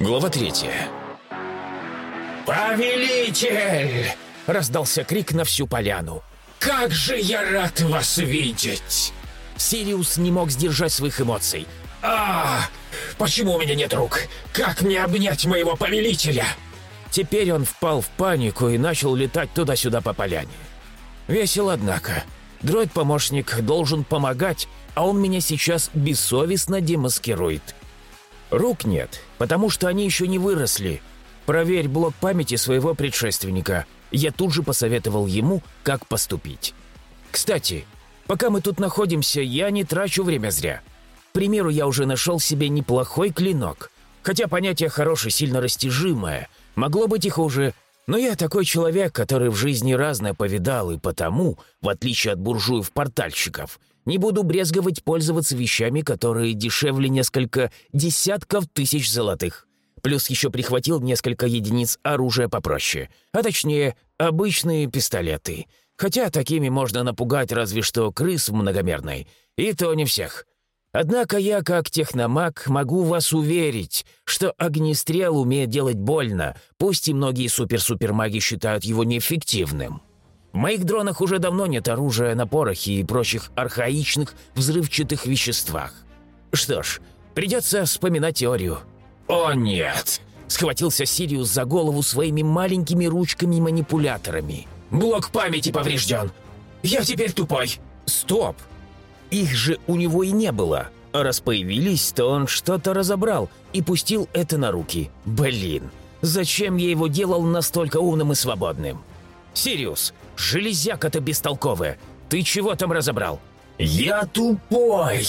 Глава третья. «Повелитель!» — раздался крик на всю поляну. «Как же я рад вас видеть!» Сириус не мог сдержать своих эмоций. «А, почему у меня нет рук? Как мне обнять моего повелителя?» Теперь он впал в панику и начал летать туда-сюда по поляне. Весело, однако. Дроид-помощник должен помогать, а он меня сейчас бессовестно демаскирует. Рук нет, потому что они еще не выросли. Проверь блок памяти своего предшественника. Я тут же посоветовал ему, как поступить. Кстати, пока мы тут находимся, я не трачу время зря. К примеру, я уже нашел себе неплохой клинок. Хотя понятие «хороший» сильно растяжимое. Могло быть и хуже. Но я такой человек, который в жизни разное повидал, и потому, в отличие от буржуев-портальщиков, не буду брезговать пользоваться вещами, которые дешевле несколько десятков тысяч золотых. Плюс еще прихватил несколько единиц оружия попроще. А точнее, обычные пистолеты. Хотя такими можно напугать разве что крыс в многомерной. И то не всех. Однако я, как техномаг, могу вас уверить, что огнестрел умеет делать больно, пусть и многие супер-супермаги считают его неэффективным. В моих дронах уже давно нет оружия на порохе и прочих архаичных взрывчатых веществах. Что ж, придется вспоминать теорию. «О нет!» — схватился Сириус за голову своими маленькими ручками-манипуляторами. «Блок памяти поврежден! Я теперь тупой!» «Стоп! Их же у него и не было!» А раз появились, то он что-то разобрал и пустил это на руки. Блин, зачем я его делал настолько умным и свободным? «Сириус, железяка-то бестолковая! Ты чего там разобрал?» «Я тупой!»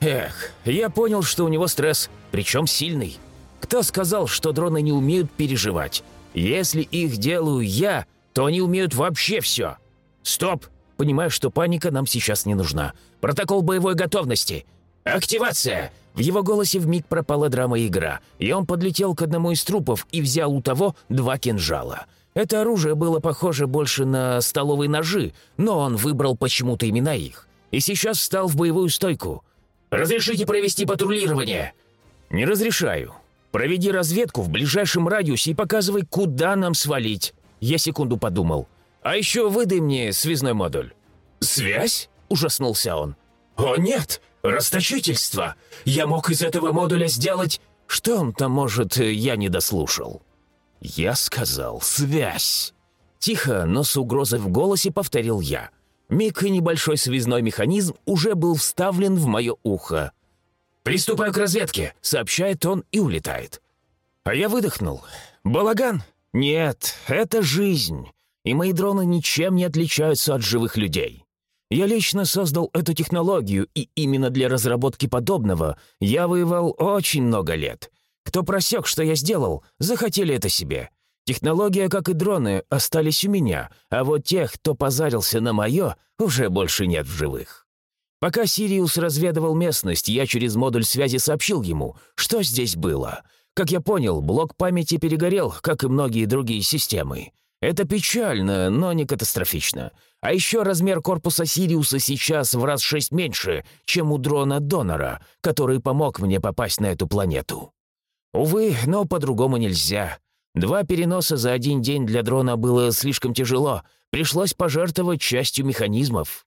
Эх, я понял, что у него стресс, причем сильный. Кто сказал, что дроны не умеют переживать? Если их делаю я, то они умеют вообще все. Стоп! Понимаю, что паника нам сейчас не нужна. Протокол боевой готовности. Активация! В его голосе вмиг пропала драма-игра, и он подлетел к одному из трупов и взял у того два кинжала. Это оружие было похоже больше на столовые ножи, но он выбрал почему-то имена их. И сейчас встал в боевую стойку. «Разрешите провести патрулирование?» «Не разрешаю. Проведи разведку в ближайшем радиусе и показывай, куда нам свалить». Я секунду подумал. «А еще выдай мне связной модуль». «Связь?» – ужаснулся он. «О нет! Расточительство! Я мог из этого модуля сделать...» «Что он там, может, я не дослушал?» «Я сказал, связь!» Тихо, но с угрозой в голосе повторил я. Миг и небольшой связной механизм уже был вставлен в мое ухо. «Приступаю к разведке», — сообщает он и улетает. А я выдохнул. «Балаган? Нет, это жизнь, и мои дроны ничем не отличаются от живых людей. Я лично создал эту технологию, и именно для разработки подобного я воевал очень много лет. Кто просек, что я сделал, захотели это себе. Технология, как и дроны, остались у меня, а вот тех, кто позарился на мое, уже больше нет в живых. Пока Сириус разведывал местность, я через модуль связи сообщил ему, что здесь было. Как я понял, блок памяти перегорел, как и многие другие системы. Это печально, но не катастрофично. А еще размер корпуса Сириуса сейчас в раз шесть меньше, чем у дрона Донора, который помог мне попасть на эту планету. Увы, но по-другому нельзя. Два переноса за один день для дрона было слишком тяжело, пришлось пожертвовать частью механизмов.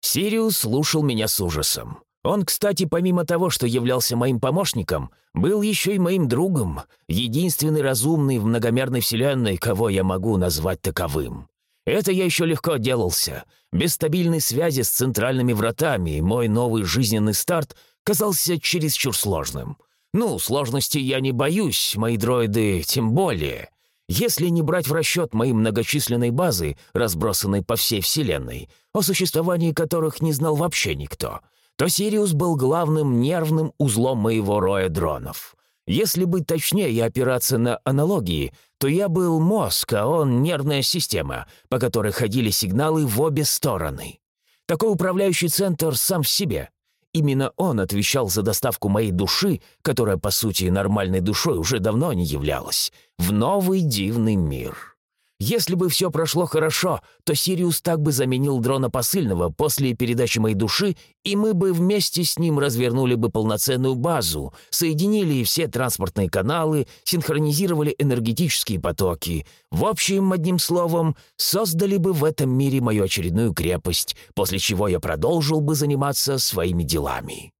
Сириус слушал меня с ужасом. Он, кстати, помимо того, что являлся моим помощником, был еще и моим другом, единственный разумный в многомерной вселенной, кого я могу назвать таковым. Это я еще легко отделался. Без стабильной связи с центральными вратами мой новый жизненный старт казался чересчур сложным. Ну, сложностей я не боюсь, мои дроиды тем более. Если не брать в расчет мои многочисленной базы, разбросанной по всей Вселенной, о существовании которых не знал вообще никто, то Сириус был главным нервным узлом моего роя дронов. Если быть точнее и опираться на аналогии, то я был мозг, а он нервная система, по которой ходили сигналы в обе стороны. Такой управляющий центр сам в себе. Именно он отвечал за доставку моей души, которая, по сути, нормальной душой уже давно не являлась, в новый дивный мир. Если бы все прошло хорошо, то Сириус так бы заменил дрона посыльного после передачи моей души, и мы бы вместе с ним развернули бы полноценную базу, соединили все транспортные каналы, синхронизировали энергетические потоки. В общем, одним словом, создали бы в этом мире мою очередную крепость, после чего я продолжил бы заниматься своими делами.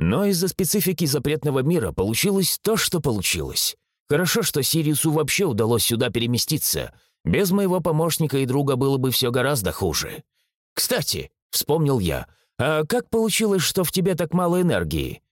Но из-за специфики запретного мира получилось то, что получилось. Хорошо, что Сириусу вообще удалось сюда переместиться — без моего помощника и друга было бы все гораздо хуже. Кстати, вспомнил я, а как получилось, что в тебе так мало энергии?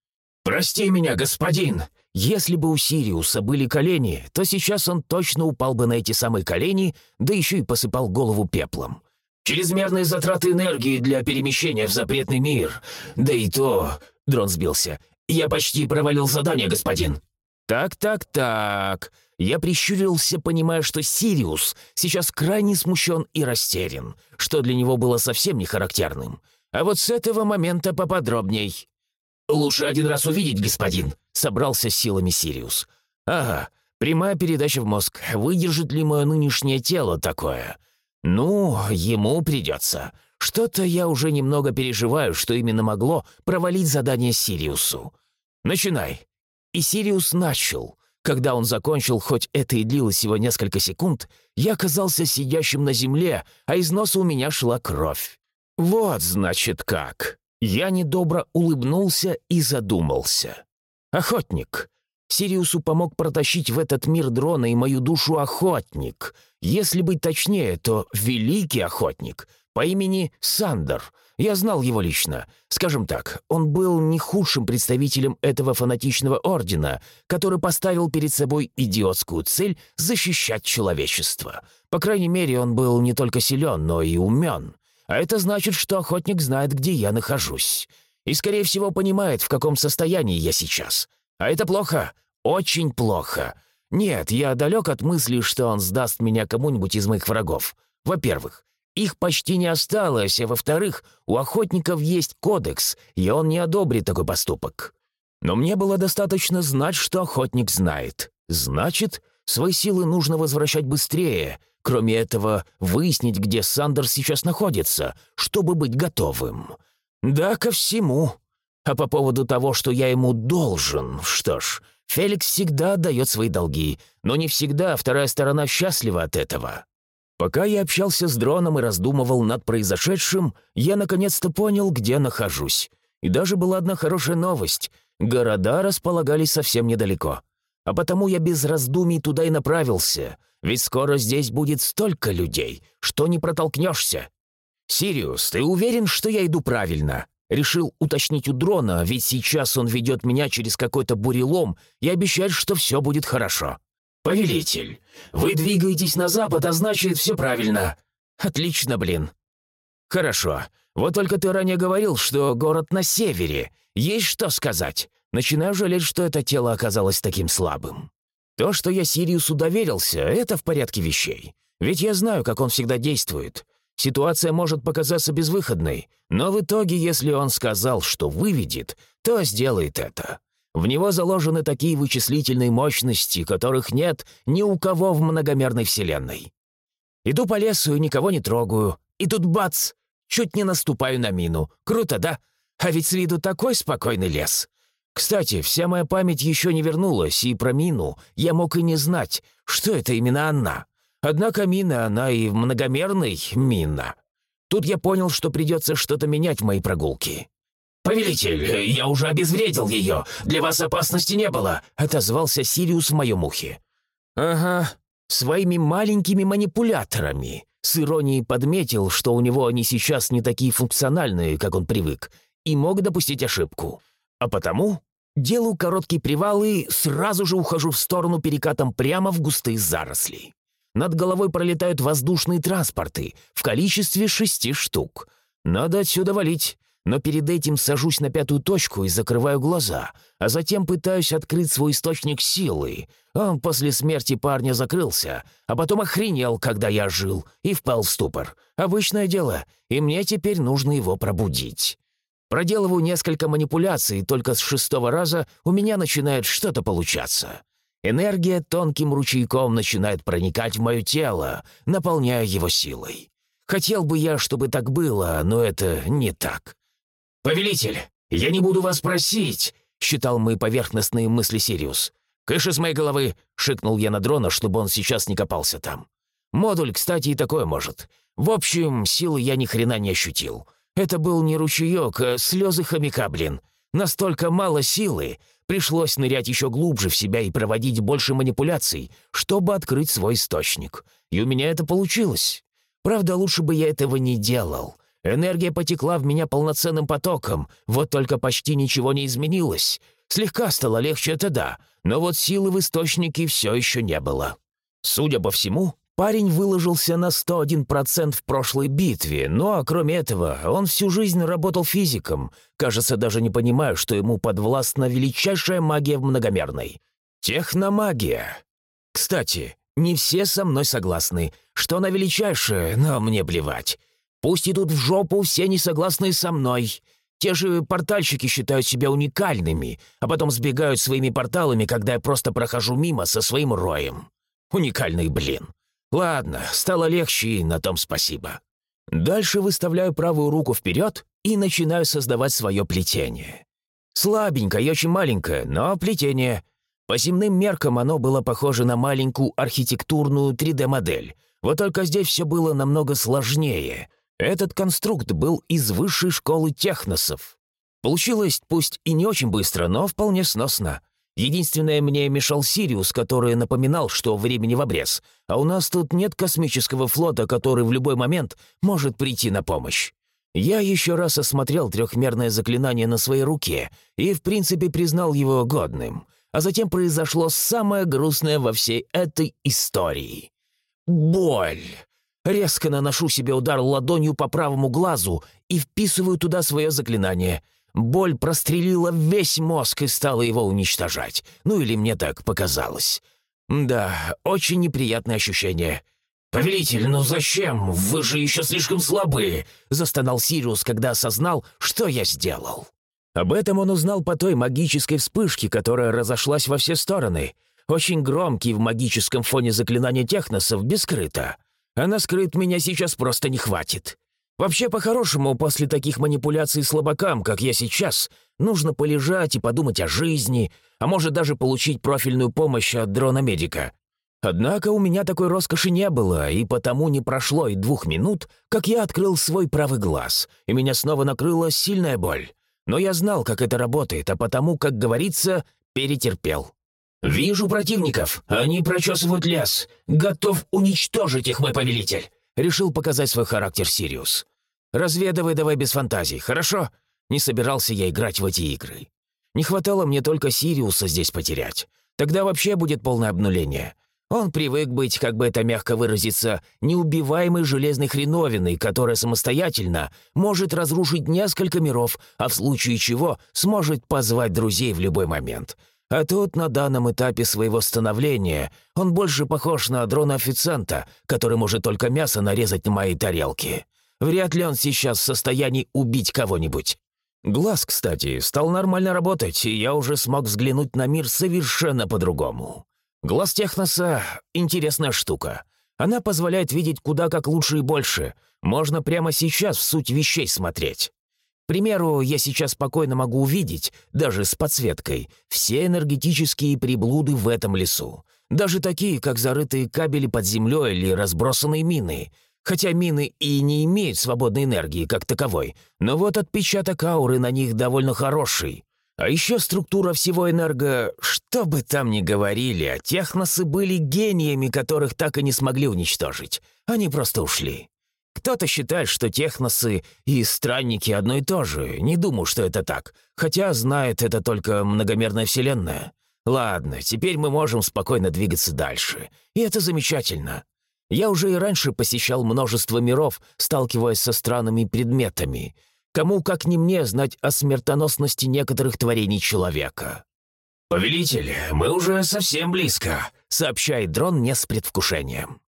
Прости меня, господин. Если бы у Сириуса были колени, то сейчас он точно упал бы на эти самые колени, да еще и посыпал голову пеплом. Чрезмерные затраты энергии для перемещения в запретный мир. Да и то... Дрон сбился. Я почти провалил задание, господин. Так-так-так. Я прищурился, понимая, что Сириус сейчас крайне смущен и растерян, что для него было совсем не характерным. А вот с этого момента поподробней. «Лучше один раз увидеть, господин», — собрался силами Сириус. «Ага, прямая передача в мозг. Выдержит ли мое нынешнее тело такое?» «Ну, ему придется. Что-то я уже немного переживаю, что именно могло провалить задание Сириусу. Начинай». И Сириус начал. Когда он закончил, хоть это и длилось всего несколько секунд, я оказался сидящим на земле, а из носа у меня шла кровь. Вот, значит, как. Я недобро улыбнулся и задумался. Охотник. Сириусу помог протащить в этот мир дрона и мою душу охотник. Если быть точнее, то великий охотник по имени Сандер — я знал его лично. Скажем так, он был не худшим представителем этого фанатичного ордена, который поставил перед собой идиотскую цель защищать человечество. По крайней мере, он был не только силен, но и умен. А это значит, что охотник знает, где я нахожусь. И, скорее всего, понимает, в каком состоянии я сейчас. А это плохо. Очень плохо. Нет, я далек от мысли, что он сдаст меня кому-нибудь из моих врагов. Во-первых. Их почти не осталось, а во-вторых, у охотников есть кодекс, и он не одобрит такой поступок. Но мне было достаточно знать, что охотник знает. Значит, свои силы нужно возвращать быстрее. Кроме этого, выяснить, где Сандер сейчас находится, чтобы быть готовым. Да, ко всему. А по поводу того, что я ему должен, что ж, Феликс всегда отдает свои долги, но не всегда вторая сторона счастлива от этого. Пока я общался с дроном и раздумывал над произошедшим, я наконец-то понял, где нахожусь. И даже была одна хорошая новость. Города располагались совсем недалеко. А потому я без раздумий туда и направился, ведь скоро здесь будет столько людей, что не протолкнешься. «Сириус, ты уверен, что я иду правильно?» Решил уточнить у дрона, ведь сейчас он ведет меня через какой-то бурелом и обещает, что все будет хорошо. «Повелитель, вы двигаетесь на запад, а значит, все правильно». «Отлично, блин». «Хорошо. Вот только ты ранее говорил, что город на севере. Есть что сказать. Начинаю жалеть, что это тело оказалось таким слабым. То, что я Сириусу доверился, это в порядке вещей. Ведь я знаю, как он всегда действует. Ситуация может показаться безвыходной, но в итоге, если он сказал, что выведет, то сделает это. В него заложены такие вычислительные мощности, которых нет ни у кого в многомерной вселенной. Иду по лесу и никого не трогаю. И тут бац! Чуть не наступаю на мину. Круто, да? А ведь с виду такой спокойный лес. Кстати, вся моя память еще не вернулась, и про мину я мог и не знать, что это именно она. Однако мина, она и многомерной мина. Тут я понял, что придется что-то менять в моей прогулке. «Повелитель, я уже обезвредил ее. Для вас опасности не было», — отозвался Сириус в моем ухе. «Ага, своими маленькими манипуляторами». С иронией подметил, что у него они сейчас не такие функциональные, как он привык, и мог допустить ошибку. А потому делаю короткий привал и сразу же ухожу в сторону перекатом прямо в густые заросли. Над головой пролетают воздушные транспорты в количестве шести штук. Надо отсюда валить но перед этим сажусь на пятую точку и закрываю глаза, а затем пытаюсь открыть свой источник силы. Он после смерти парня закрылся, а потом охренел, когда я жил, и впал в ступор. Обычное дело, и мне теперь нужно его пробудить. Проделываю несколько манипуляций, только с шестого раза у меня начинает что-то получаться. Энергия тонким ручейком начинает проникать в мое тело, наполняя его силой. Хотел бы я, чтобы так было, но это не так. «Повелитель, я не буду вас просить», — считал мои поверхностные мысли Сириус. «Кыш из моей головы!» — шикнул я на дрона, чтобы он сейчас не копался там. Модуль, кстати, и такое может. В общем, силы я ни хрена не ощутил. Это был не ручеек, а слезы хомяка, блин. Настолько мало силы, пришлось нырять еще глубже в себя и проводить больше манипуляций, чтобы открыть свой источник. И у меня это получилось. Правда, лучше бы я этого не делал. Энергия потекла в меня полноценным потоком, вот только почти ничего не изменилось. Слегка стало легче, это да, но вот силы в источнике все еще не было. Судя по всему, Парень выложился на 101% в прошлой битве, ну а кроме этого, он всю жизнь работал физиком. Кажется, даже не понимаю, что ему подвластна величайшая магия в многомерной. Техномагия. Кстати, не все со мной согласны, что она величайшая, но мне плевать. Пусть идут в жопу все несогласные со мной. Те же портальщики считают себя уникальными, а потом сбегают своими порталами, когда я просто прохожу мимо со своим роем. Уникальный блин. Ладно, стало легче, и на том спасибо. Дальше выставляю правую руку вперед и начинаю создавать свое плетение. Слабенькое и очень маленькое, но плетение. По земным меркам оно было похоже на маленькую архитектурную 3D-модель. Вот только здесь все было намного сложнее. Этот конструкт был из высшей школы техносов. Получилось пусть и не очень быстро, но вполне сносно. Единственное, мне мешал Сириус, который напоминал, что времени в обрез, а у нас тут нет космического флота, который в любой момент может прийти на помощь. Я еще раз осмотрел трехмерное заклинание на своей руке и, в принципе, признал его годным. А затем произошло самое грустное во всей этой истории. Боль. Резко наношу себе удар ладонью по правому глазу и вписываю туда свое заклинание — Боль прострелила весь мозг и стала его уничтожать. Ну или мне так показалось. Да, очень неприятное ощущение. «Повелитель, ну зачем? Вы же еще слишком слабы!» — застонал Сириус, когда осознал, что я сделал. Об этом он узнал по той магической вспышке, которая разошлась во все стороны. Очень громкий в магическом фоне заклинания техносов, бескрыто. А на скрыт меня сейчас просто не хватит. Вообще, по-хорошему, после таких манипуляций слабакам, как я сейчас, нужно полежать и подумать о жизни, а может даже получить профильную помощь от дрона-медика. Однако у меня такой роскоши не было, и потому не прошло и двух минут, как я открыл свой правый глаз, и меня снова накрыла сильная боль. Но я знал, как это работает, а потому, как говорится, перетерпел. «Вижу противников. Они прочесывают лес. Готов уничтожить их, мой повелитель!» Решил показать свой характер Сириус. Разведывай давай без фантазий, хорошо? Не собирался я играть в эти игры. Не хватало мне только Сириуса здесь потерять. Тогда вообще будет полное обнуление. Он привык быть, как бы это мягко выразиться, неубиваемой железной хреновиной, которая самостоятельно может разрушить несколько миров, а в случае чего сможет позвать друзей в любой момент. А тут, на данном этапе своего становления, он больше похож на дрона-официанта, который может только мясо нарезать на моей тарелке. Вряд ли он сейчас в состоянии убить кого-нибудь. Глаз, кстати, стал нормально работать, и я уже смог взглянуть на мир совершенно по-другому. Глаз Техноса — интересная штука. Она позволяет видеть куда как лучше и больше. Можно прямо сейчас в суть вещей смотреть. К примеру, я сейчас спокойно могу увидеть, даже с подсветкой, все энергетические приблуды в этом лесу. Даже такие, как зарытые кабели под землей или разбросанные мины — Хотя мины и не имеют свободной энергии как таковой, но вот отпечаток ауры на них довольно хороший. А еще структура всего энерго... Что бы там ни говорили, а техносы были гениями, которых так и не смогли уничтожить. Они просто ушли. Кто-то считает, что техносы и странники одно и то же. Не думаю, что это так. Хотя знает это только многомерная вселенная. Ладно, теперь мы можем спокойно двигаться дальше. И это замечательно. Я уже и раньше посещал множество миров, сталкиваясь со странными предметами. Кому, как не мне, знать о смертоносности некоторых творений человека. «Повелитель, мы уже совсем близко», — сообщает дрон мне с предвкушением.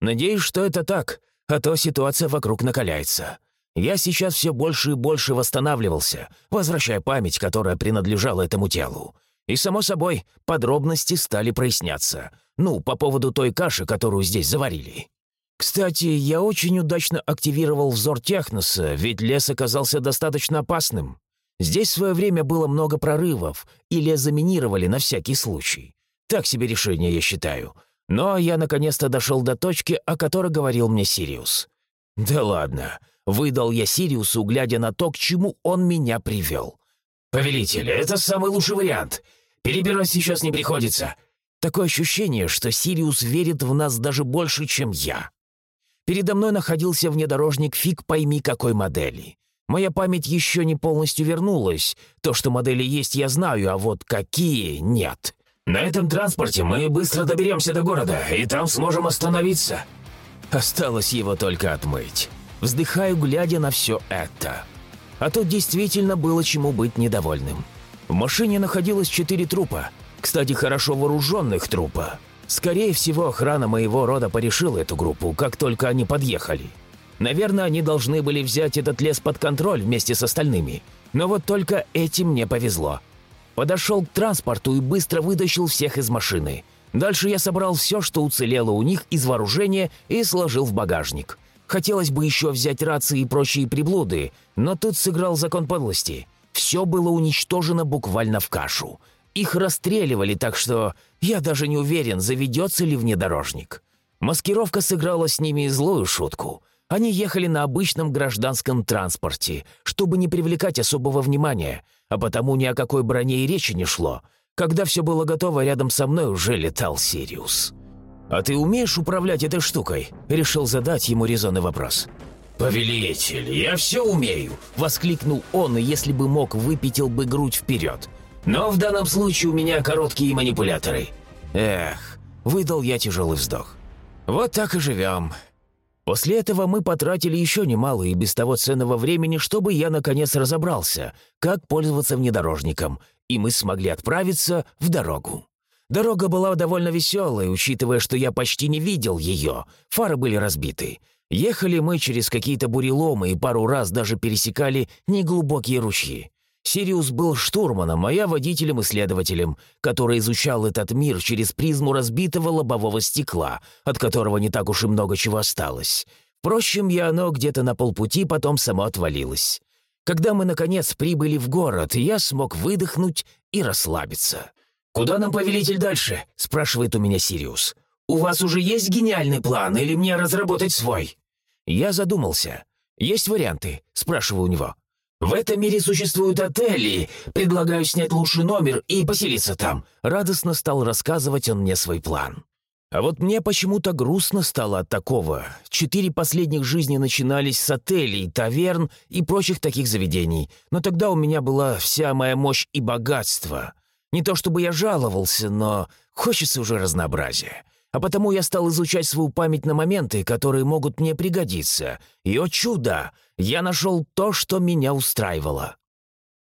«Надеюсь, что это так, а то ситуация вокруг накаляется. Я сейчас все больше и больше восстанавливался, возвращая память, которая принадлежала этому телу. И, само собой, подробности стали проясняться. Ну, по поводу той каши, которую здесь заварили. Кстати, я очень удачно активировал взор Техноса, ведь лес оказался достаточно опасным. Здесь в свое время было много прорывов, и лес заминировали на всякий случай. Так себе решение, я считаю. Но я наконец-то дошел до точки, о которой говорил мне Сириус. Да ладно, выдал я Сириусу, глядя на то, к чему он меня привел. «Повелитель, это самый лучший вариант. Перебирать сейчас не приходится». Такое ощущение, что Сириус верит в нас даже больше, чем я. Передо мной находился внедорожник фиг пойми какой модели. Моя память еще не полностью вернулась. То, что модели есть, я знаю, а вот какие — нет. «На этом транспорте мы быстро доберемся до города, и там сможем остановиться». Осталось его только отмыть. Вздыхаю, глядя на все это. А тут действительно было чему быть недовольным. В машине находилось четыре трупа. Кстати, хорошо вооруженных трупа. Скорее всего, охрана моего рода порешила эту группу, как только они подъехали. Наверное, они должны были взять этот лес под контроль вместе с остальными. Но вот только этим не повезло. Подошел к транспорту и быстро вытащил всех из машины. Дальше я собрал все, что уцелело у них из вооружения и сложил в багажник. Хотелось бы еще взять рации и прочие приблуды, но тут сыграл закон подлости. Все было уничтожено буквально в кашу. Их расстреливали, так что я даже не уверен, заведется ли внедорожник. Маскировка сыграла с ними злую шутку. Они ехали на обычном гражданском транспорте, чтобы не привлекать особого внимания, а потому ни о какой броне и речи не шло. Когда все было готово, рядом со мной уже летал Сириус. «А ты умеешь управлять этой штукой?» — решил задать ему резонный вопрос. «Повелитель, я все умею!» — воскликнул он, и если бы мог, выпятил бы грудь вперед. «Но в данном случае у меня короткие манипуляторы». «Эх!» — выдал я тяжелый вздох. «Вот так и живем. После этого мы потратили еще немало и без того ценного времени, чтобы я наконец разобрался, как пользоваться внедорожником, и мы смогли отправиться в дорогу. Дорога была довольно веселой, учитывая, что я почти не видел ее, фары были разбиты. Ехали мы через какие-то буреломы и пару раз даже пересекали неглубокие ручьи. Сириус был штурманом, а я водителем-исследователем, который изучал этот мир через призму разбитого лобового стекла, от которого не так уж и много чего осталось. Впрочем, я оно где-то на полпути потом само отвалилось. Когда мы, наконец, прибыли в город, я смог выдохнуть и расслабиться. «Куда нам, повелитель, дальше?» — спрашивает у меня Сириус. «У вас уже есть гениальный план или мне разработать свой?» Я задумался. «Есть варианты?» — спрашиваю у него. «В этом мире существуют отели. Предлагаю снять лучший номер и поселиться там». Радостно стал рассказывать он мне свой план. А вот мне почему-то грустно стало от такого. Четыре последних жизни начинались с отелей, таверн и прочих таких заведений. Но тогда у меня была вся моя мощь и богатство. Не то чтобы я жаловался, но хочется уже разнообразия. А потому я стал изучать свою память на моменты, которые могут мне пригодиться. И, о чудо, я нашел то, что меня устраивало.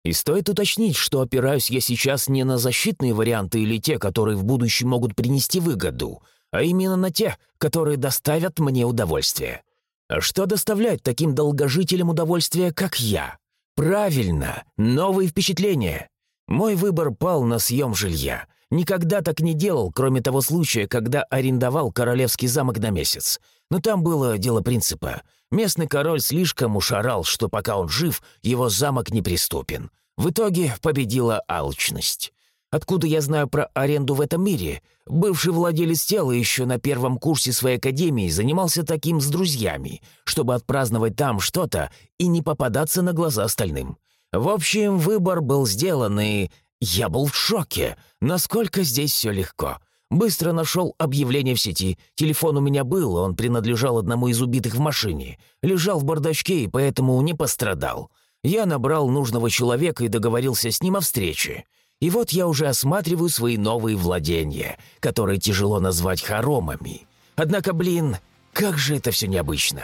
И стоит уточнить, что опираюсь я сейчас не на защитные варианты или те, которые в будущем могут принести выгоду, а именно на те, которые доставят мне удовольствие. А что доставляет таким долгожителям удовольствие, как я? Правильно, новые впечатления. Мой выбор пал на съем жилья — Никогда так не делал, кроме того случая, когда арендовал королевский замок на месяц. Но там было дело принципа. Местный король слишком ушарал, что пока он жив, его замок неприступен. В итоге победила алчность. Откуда я знаю про аренду в этом мире? Бывший владелец тела еще на первом курсе своей академии занимался таким с друзьями, чтобы отпраздновать там что-то и не попадаться на глаза остальным. В общем, выбор был сделан, и я был в шоке, насколько здесь все легко. Быстро нашел объявление в сети. Телефон у меня был, он принадлежал одному из убитых в машине. Лежал в бардачке и поэтому не пострадал. Я набрал нужного человека и договорился с ним о встрече. И вот я уже осматриваю свои новые владения, которые тяжело назвать хоромами. Однако, блин, как же это все необычно.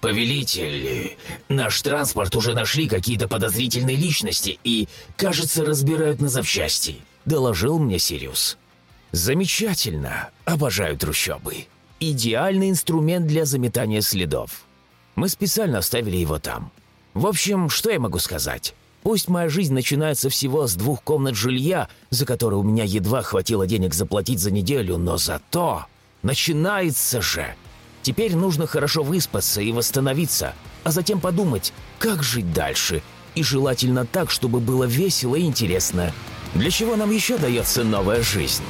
«Повелитель, наш транспорт уже нашли какие-то подозрительные личности и, кажется, разбирают на запчасти», — доложил мне Сириус. «Замечательно. Обожаю трущобы. Идеальный инструмент для заметания следов. Мы специально оставили его там. В общем, что я могу сказать? Пусть моя жизнь начинается всего с двух комнат жилья, за которые у меня едва хватило денег заплатить за неделю, но зато начинается же. Теперь нужно хорошо выспаться и восстановиться, а затем подумать, как жить дальше. И желательно так, чтобы было весело и интересно. Для чего нам еще дается новая жизнь?